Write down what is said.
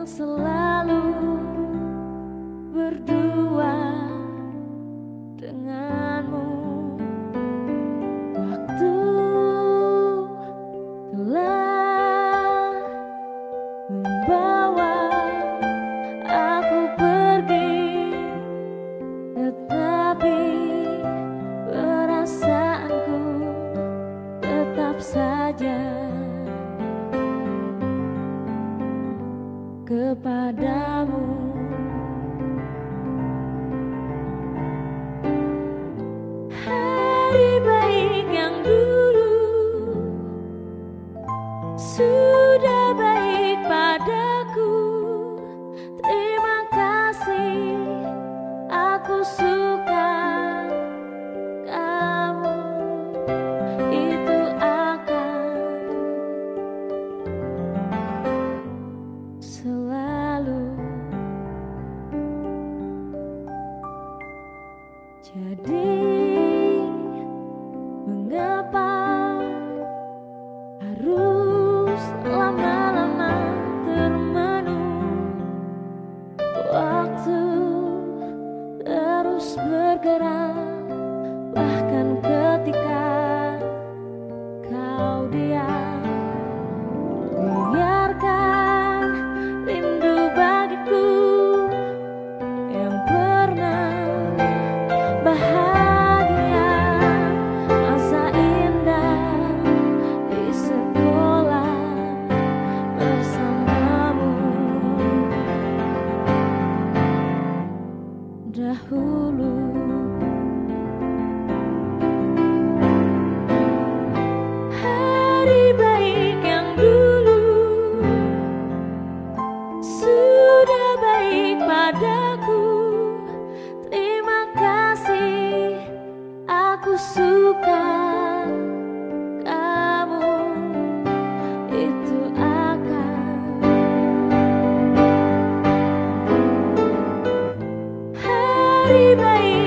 yang selalu berdua denganmu. Waktu telah membawa aku pergi Tetapi perasaanku tetap saja kepadamu. Hari baik yang dulu Sudah baik padaku. Terima kasih aku sudah sedih. Mengapa Hari baik yang dulu Sudah baik padaku. Terima kasih aku suka Baby.